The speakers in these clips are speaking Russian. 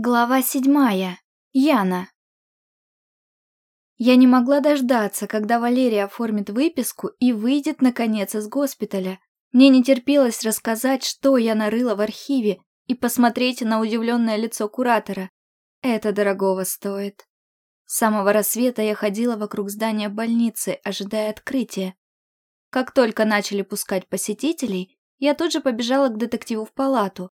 Глава седьмая. Яна. Я не могла дождаться, когда Валерия оформит выписку и выйдет, наконец, из госпиталя. Мне не терпелось рассказать, что я нарыла в архиве, и посмотреть на удивленное лицо куратора. Это дорогого стоит. С самого рассвета я ходила вокруг здания больницы, ожидая открытия. Как только начали пускать посетителей, я тут же побежала к детективу в палату,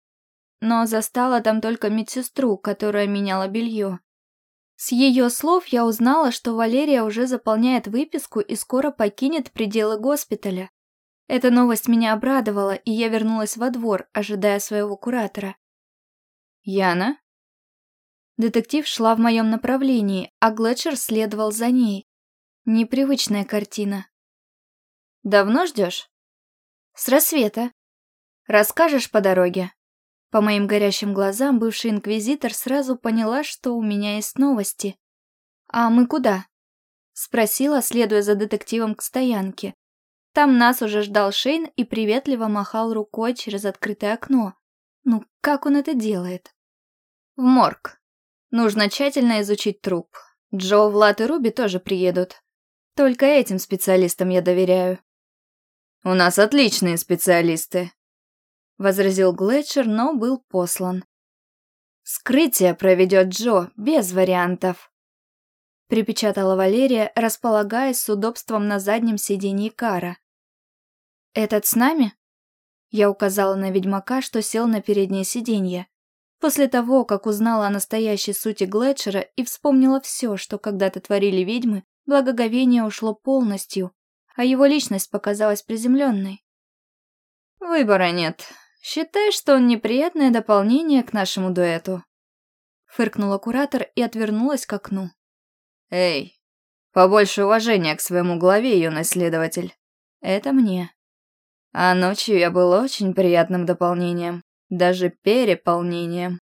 но застала там только медсестру, которая меняла белье. С ее слов я узнала, что Валерия уже заполняет выписку и скоро покинет пределы госпиталя. Эта новость меня обрадовала, и я вернулась во двор, ожидая своего куратора. «Яна?» Детектив шла в моем направлении, а Глетчер следовал за ней. Непривычная картина. «Давно ждешь?» «С рассвета. Расскажешь по дороге?» По моим горящим глазам бывший инквизитор сразу поняла, что у меня есть новости. «А мы куда?» Спросила, следуя за детективом к стоянке. Там нас уже ждал Шейн и приветливо махал рукой через открытое окно. Ну, как он это делает? В морг. Нужно тщательно изучить труп. Джо, Влад и Руби тоже приедут. Только этим специалистам я доверяю. У нас отличные специалисты, возразил Глетчер, но был послан. «Скрытие проведет Джо, без вариантов», припечатала Валерия, располагаясь с удобством на заднем сиденье кара. «Этот с нами?» Я указала на ведьмака, что сел на переднее сиденье. После того, как узнала о настоящей сути Глетчера и вспомнила все, что когда-то творили ведьмы, благоговение ушло полностью, а его личность показалась приземленной. «Выбора нет», Считай, что он неприятное дополнение к нашему дуэту. Фыркнула куратор и отвернулась к окну. Эй, побольше уважения к своему главе, юный следователь. Это мне. А ночью я был очень приятным дополнением, даже переполнением.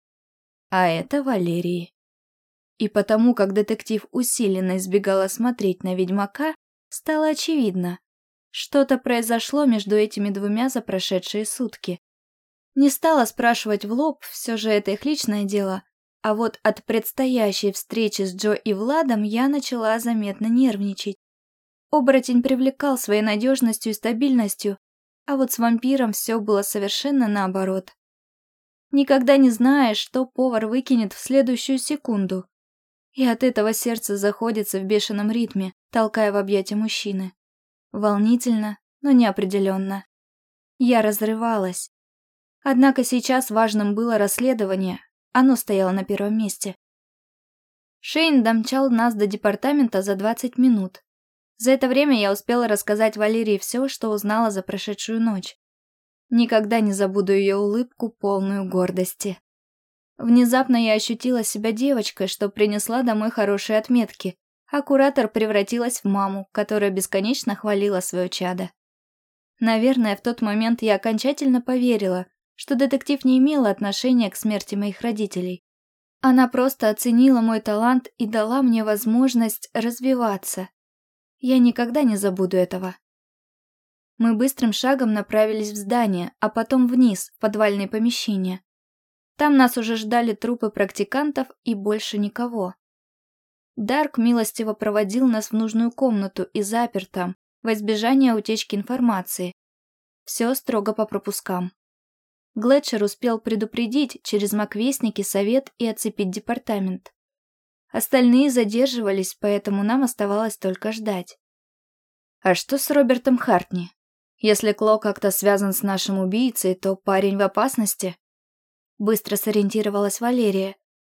А это Валерии. И потому, как детектив усиленно избегала смотреть на ведьмака, стало очевидно. Что-то произошло между этими двумя за прошедшие сутки. Не стала спрашивать в лоб, все же это их личное дело, а вот от предстоящей встречи с Джо и Владом я начала заметно нервничать. Оборотень привлекал своей надежностью и стабильностью, а вот с вампиром все было совершенно наоборот. Никогда не знаешь, что повар выкинет в следующую секунду. И от этого сердце заходится в бешеном ритме, толкая в объятия мужчины. Волнительно, но неопределенно. Я разрывалась. Однако сейчас важным было расследование, оно стояло на первом месте. Шейн домчал нас до департамента за 20 минут. За это время я успела рассказать Валерии все, что узнала за прошедшую ночь. Никогда не забуду ее улыбку, полную гордости. Внезапно я ощутила себя девочкой, что принесла домой хорошие отметки, а куратор превратилась в маму, которая бесконечно хвалила свое чадо. Наверное, в тот момент я окончательно поверила, что детектив не имела отношения к смерти моих родителей. Она просто оценила мой талант и дала мне возможность развиваться. Я никогда не забуду этого. Мы быстрым шагом направились в здание, а потом вниз, в подвальные помещения. Там нас уже ждали трупы практикантов и больше никого. Дарк милостиво проводил нас в нужную комнату и запер там, во избежание утечки информации. Все строго по пропускам. Глетчер успел предупредить через маквестники совет и оцепить департамент. Остальные задерживались, поэтому нам оставалось только ждать. А что с Робертом Хартни? Если Кло как-то связан с нашим убийцей, то парень в опасности. Быстро сориентировалась Валерия.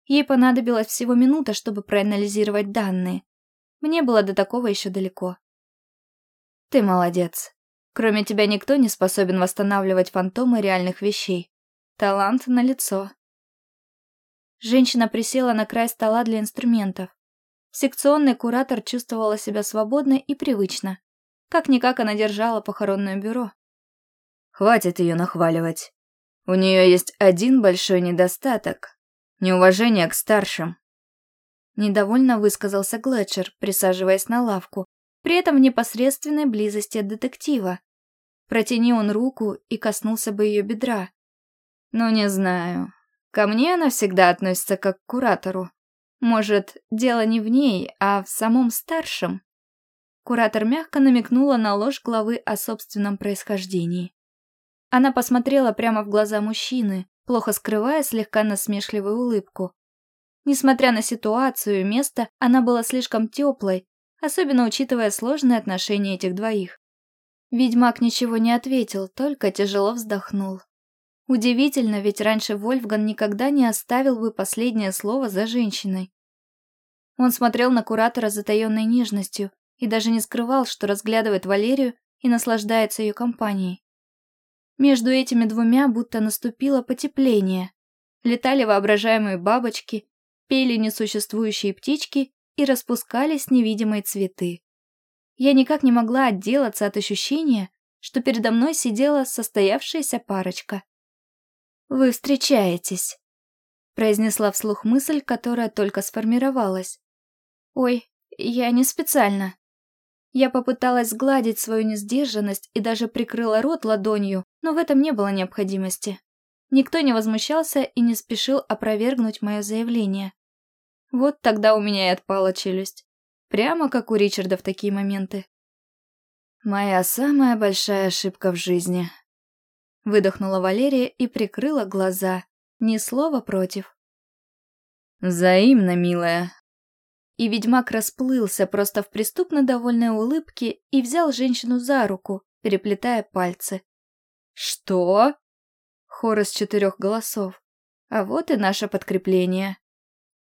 Ей понадобилось всего минута, чтобы проанализировать данные. Мне было до такого еще далеко. Ты молодец. Кроме тебя никто не способен восстанавливать фантомы реальных вещей. Талант на лицо. Женщина присела на край стола для инструментов. Секционный куратор чувствовала себя свободно и привычно. Как-никак она держала похоронное бюро. Хватит ее нахваливать. У нее есть один большой недостаток — неуважение к старшим. Недовольно высказался Глетчер, присаживаясь на лавку, при этом в непосредственной близости от детектива. Протяни он руку и коснулся бы ее бедра. Но не знаю. Ко мне она всегда относится как к куратору. Может, дело не в ней, а в самом старшем?» Куратор мягко намекнула на ложь главы о собственном происхождении. Она посмотрела прямо в глаза мужчины, плохо скрывая слегка насмешливую улыбку. Несмотря на ситуацию и место, она была слишком теплой, особенно учитывая сложные отношения этих двоих. Ведьмак ничего не ответил, только тяжело вздохнул. Удивительно, ведь раньше Вольфган никогда не оставил бы последнее слово за женщиной. Он смотрел на куратора с затаенной нежностью и даже не скрывал, что разглядывает Валерию и наслаждается ее компанией. Между этими двумя будто наступило потепление. Летали воображаемые бабочки, пели несуществующие птички и распускались невидимые цветы. Я никак не могла отделаться от ощущения, что передо мной сидела состоявшаяся парочка. «Вы встречаетесь», — произнесла вслух мысль, которая только сформировалась. «Ой, я не специально». Я попыталась сгладить свою несдержанность и даже прикрыла рот ладонью, но в этом не было необходимости. Никто не возмущался и не спешил опровергнуть мое заявление. Вот тогда у меня и отпала челюсть. Прямо как у Ричарда в такие моменты. «Моя самая большая ошибка в жизни», — выдохнула Валерия и прикрыла глаза. Ни слова против. «Взаимно, милая». И ведьмак расплылся просто в преступно довольной улыбке и взял женщину за руку, переплетая пальцы. «Что?» Хор из четырех голосов. А вот и наше подкрепление.